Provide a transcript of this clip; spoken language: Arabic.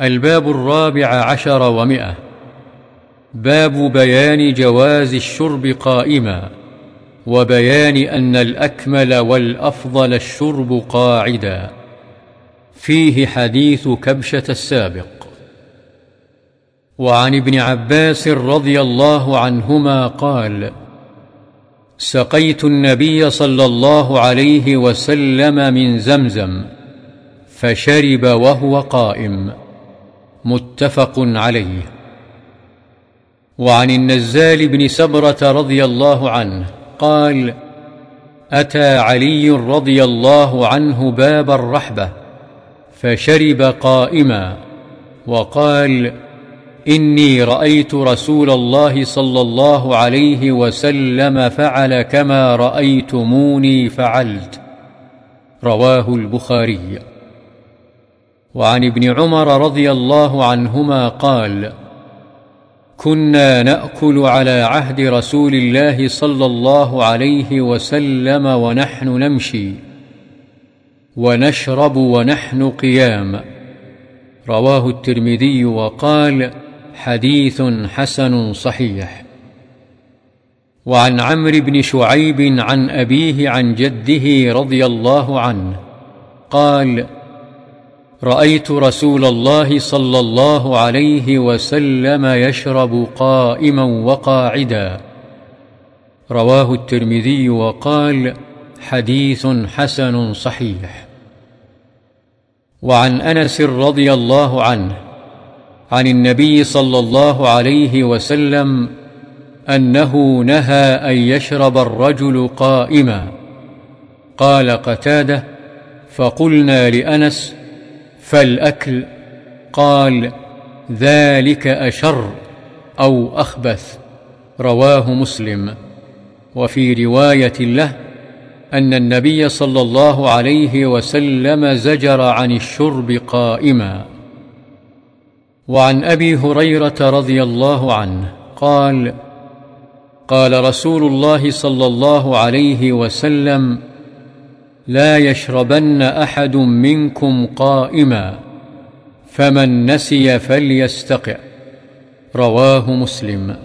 الباب الرابع عشر ومئة. باب بيان جواز الشرب قائما وبيان أن الأكمل والأفضل الشرب قاعدا. فيه حديث كبشة السابق. وعن ابن عباس رضي الله عنهما قال سقيت النبي صلى الله عليه وسلم من زمزم فشرب وهو قائم. متفق عليه. وعن النزال بن سبره رضي الله عنه قال أتى علي رضي الله عنه باب الرحبة فشرب قائما وقال إني رأيت رسول الله صلى الله عليه وسلم فعل كما رأيتموني فعلت. رواه البخاري. وعن ابن عمر رضي الله عنهما قال كنا نأكل على عهد رسول الله صلى الله عليه وسلم ونحن نمشي ونشرب ونحن قيام. رواه الترمذي وقال حديث حسن صحيح. وعن عمرو بن شعيب عن أبيه عن جده رضي الله عنه قال رأيت رسول الله صلى الله عليه وسلم يشرب قائما وقاعدا. رواه الترمذي وقال حديث حسن صحيح. وعن أنس رضي الله عنه عن النبي صلى الله عليه وسلم أنه نهى أن يشرب الرجل قائما. قال قتادة فقلنا لأنس فالأكل قال ذلك أشر أو أخبث رواه مسلم. وفي رواية له أن النبي صلى الله عليه وسلم زجر عن الشرب قائما. وعن أبي هريرة رضي الله عنه قال قال رسول الله صلى الله عليه وسلم لا يشربن أحد منكم قائما فمن نسي فليستقع. رواه مسلم.